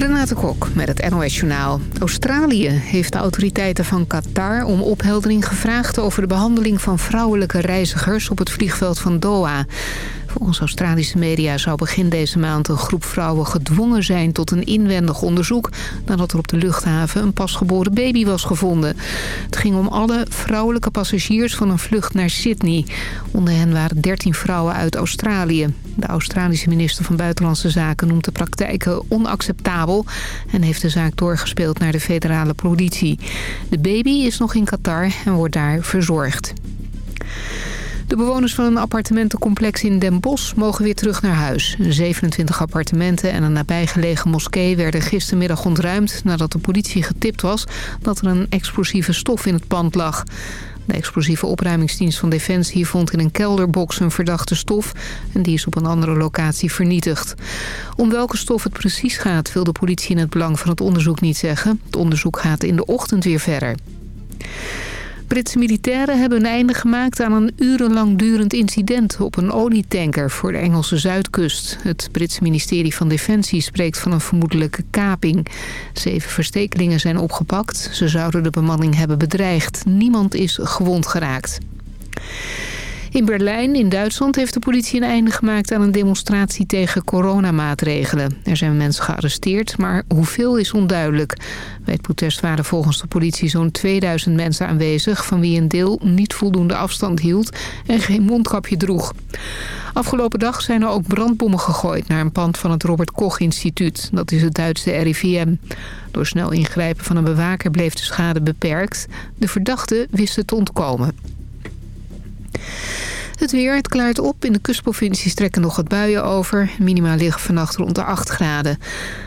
Renate Kok met het NOS Journaal. Australië heeft de autoriteiten van Qatar om opheldering gevraagd... over de behandeling van vrouwelijke reizigers op het vliegveld van Doha. Volgens Australische media zou begin deze maand een groep vrouwen gedwongen zijn tot een inwendig onderzoek... nadat er op de luchthaven een pasgeboren baby was gevonden. Het ging om alle vrouwelijke passagiers van een vlucht naar Sydney. Onder hen waren 13 vrouwen uit Australië. De Australische minister van Buitenlandse Zaken noemt de praktijken onacceptabel... en heeft de zaak doorgespeeld naar de federale politie. De baby is nog in Qatar en wordt daar verzorgd. De bewoners van een appartementencomplex in Den Bosch mogen weer terug naar huis. 27 appartementen en een nabijgelegen moskee werden gistermiddag ontruimd... nadat de politie getipt was dat er een explosieve stof in het pand lag. De explosieve opruimingsdienst van Defensie vond in een kelderbox een verdachte stof... en die is op een andere locatie vernietigd. Om welke stof het precies gaat wil de politie in het belang van het onderzoek niet zeggen. Het onderzoek gaat in de ochtend weer verder. Britse militairen hebben een einde gemaakt aan een urenlang durend incident op een olietanker voor de Engelse zuidkust. Het Britse ministerie van Defensie spreekt van een vermoedelijke kaping. Zeven verstekelingen zijn opgepakt. Ze zouden de bemanning hebben bedreigd. Niemand is gewond geraakt. In Berlijn, in Duitsland, heeft de politie een einde gemaakt aan een demonstratie tegen coronamaatregelen. Er zijn mensen gearresteerd, maar hoeveel is onduidelijk. Bij het protest waren volgens de politie zo'n 2000 mensen aanwezig... van wie een deel niet voldoende afstand hield en geen mondkapje droeg. Afgelopen dag zijn er ook brandbommen gegooid naar een pand van het Robert Koch Instituut. Dat is het Duitse RIVM. Door snel ingrijpen van een bewaker bleef de schade beperkt. De verdachte wist te ontkomen. Het weer, het klaart op. In de kustprovincies trekken nog wat buien over. Minima liggen vannacht rond de 8 graden.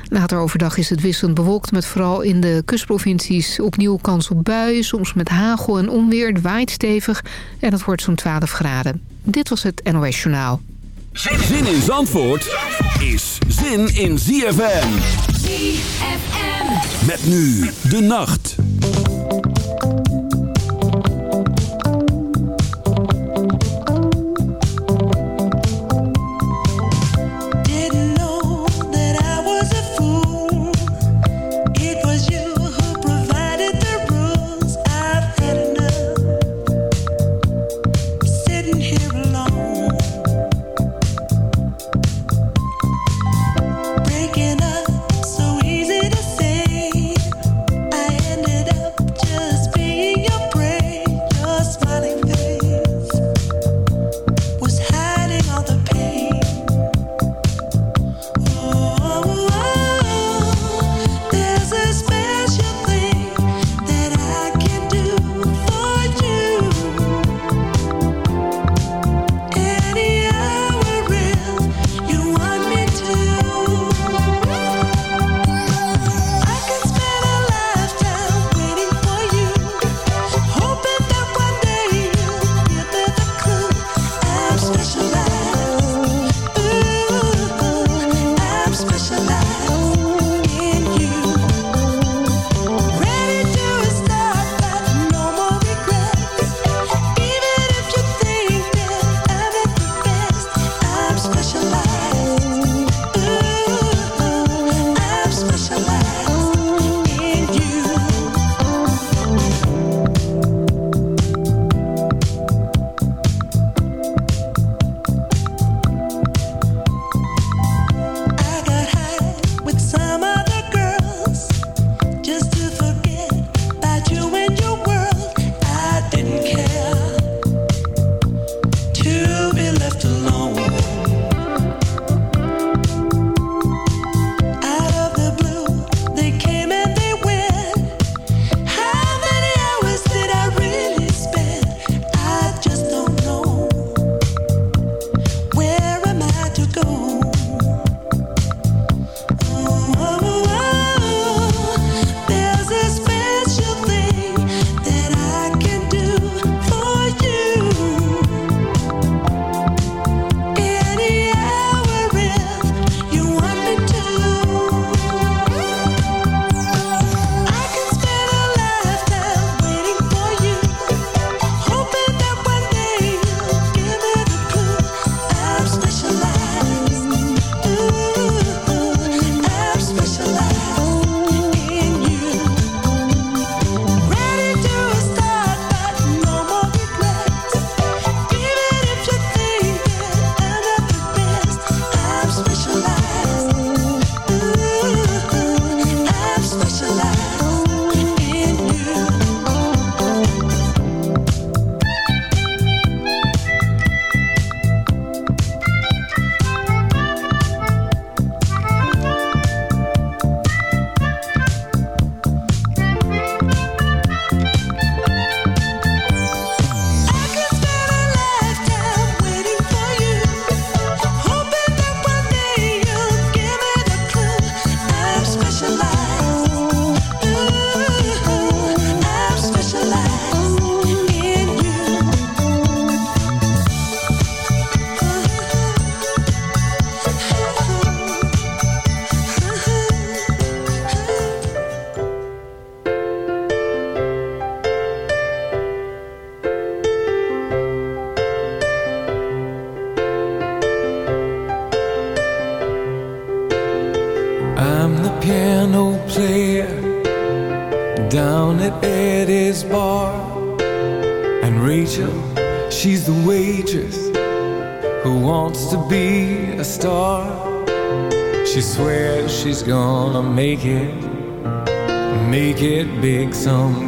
Later overdag is het wisselend bewolkt met vooral in de kustprovincies opnieuw kans op buien. Soms met hagel en onweer. Het waait stevig en het wordt zo'n 12 graden. Dit was het NOS Journaal. Zin in Zandvoort is zin in ZFM. ZFM. Met nu de nacht.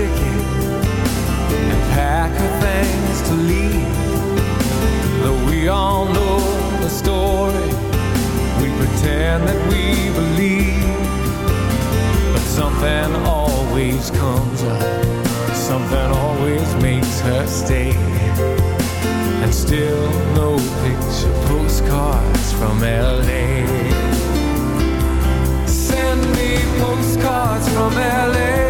Ticket and pack her things to leave. Though we all know the story, we pretend that we believe. But something always comes up, something always makes her stay. And still no picture postcards from LA Send me postcards from LA,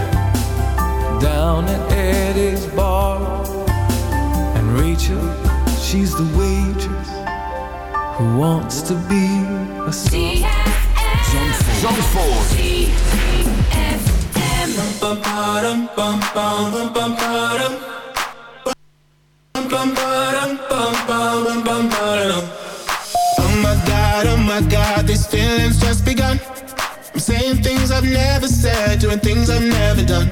down at Eddie's bar. And Rachel, she's the waitress who wants to be a. Zandvoort. Oh my god, oh my god, these feelings just begun I'm saying things I've never said, doing things I've never done.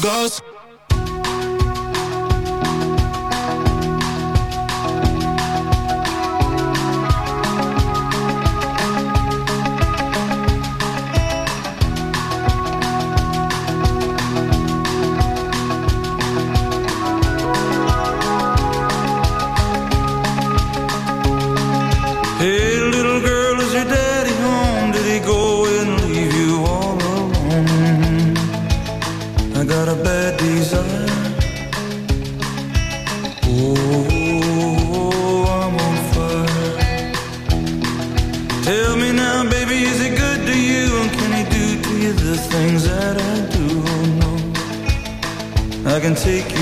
ghost. can take you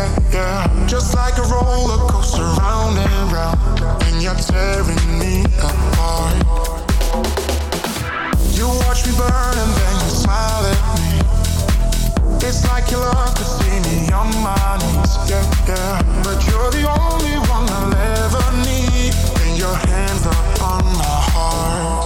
yeah, yeah. Just like a roller coaster, round and round, and you're tearing me apart. You watch me burn and then you smile at me. It's like you love to see me on my knees, yeah, yeah. But you're the only one I'll ever need, and your hands are on my heart.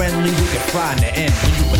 friendly, we can find the end.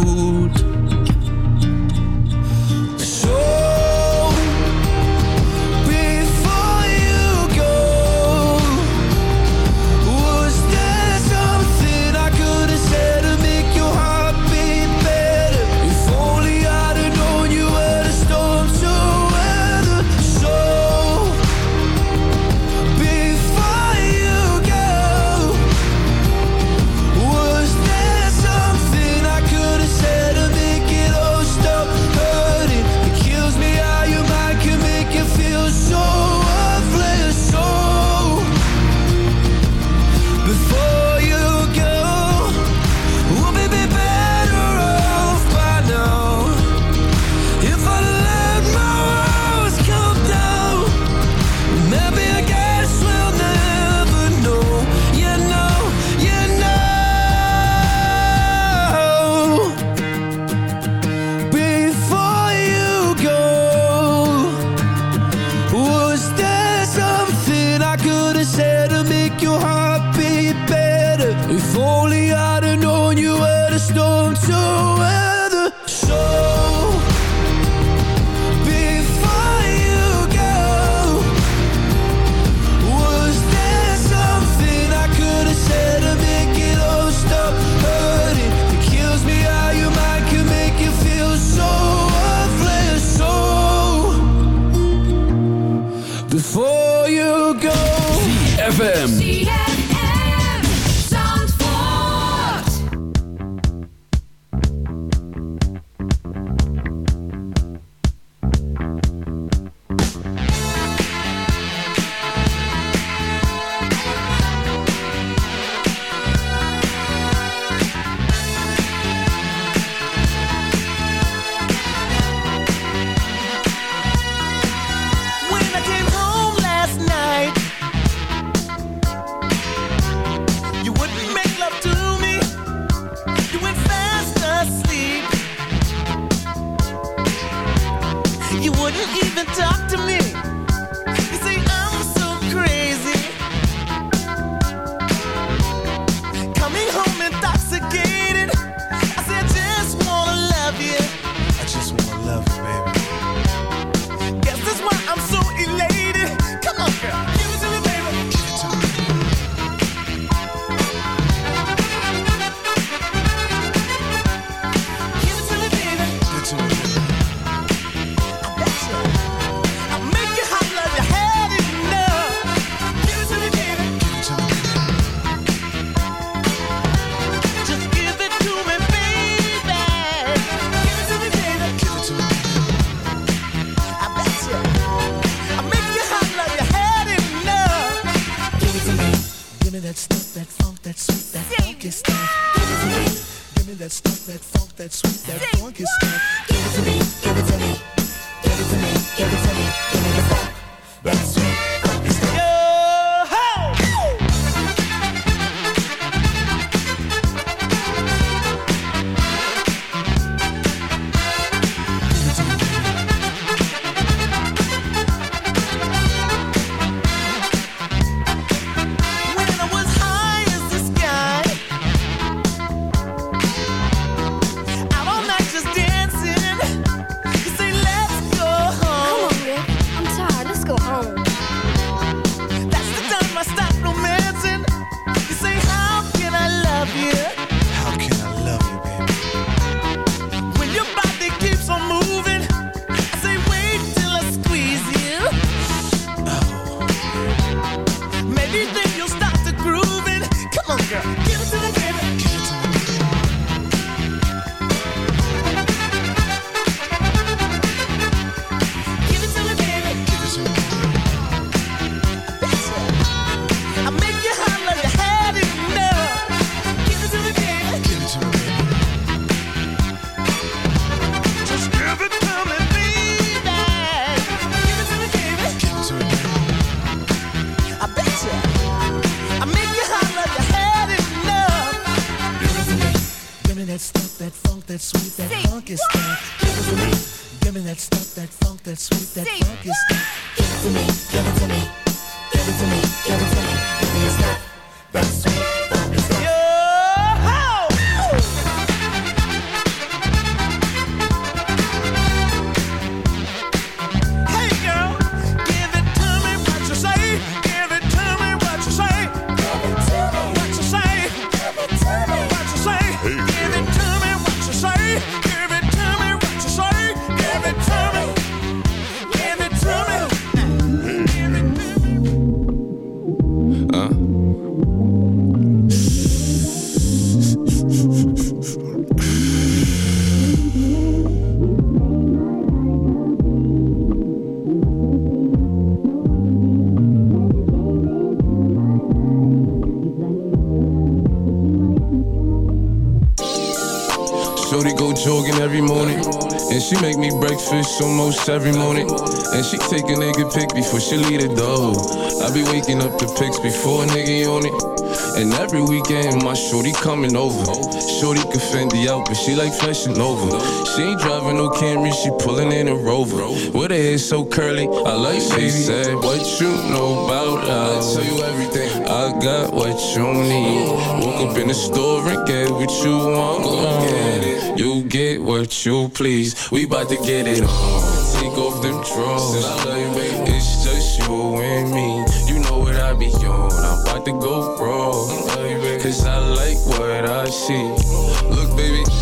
that funk is that. Give it to me. Give me that stuff, that funk, that sweet, that funk is that. Give it to me. Give it to me. Give it to me. Give it to me. Give me the funk, that sweet. Breakfast almost every morning. And she take a nigga pic before she leave the door. I be waking up the pics before a nigga on it. And every weekend my shorty coming over. Shorty can Fendi out, but she like Fashion Nova. She ain't driving no Camry, she pulling in a Rover. With her hair so curly, I like she said, What you know about us? I tell you everything. I got what you need. Woke up in the store and get what you want. You get what you please. We bout to get it on. Take off them drawers. It's just you and me. I be on. I'm about to go raw. Cause I like what I see.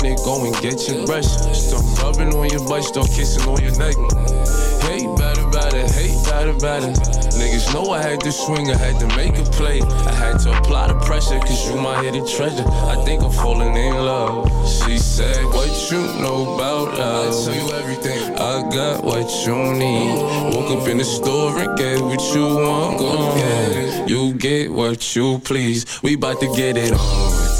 go and get your brush. Start rubbing on your butt, start kissing on your neck. Hey, better, better, hey, better, better. Niggas know I had to swing, I had to make a play. I had to apply the pressure, cause you my hidden treasure. I think I'm falling in love. She said, What you know about love? I tell you everything. I got what you need. Woke up in the store and get what you want. Go get it. You get what you please. We bout to get it on.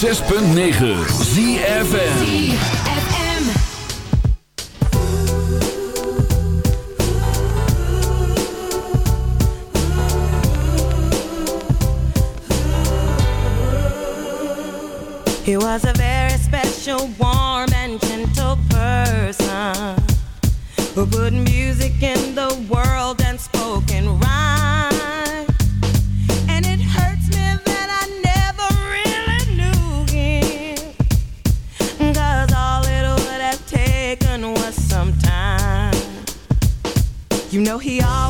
Honderd zes punt. He was a very special, warm, and gentle person who put music in the world he always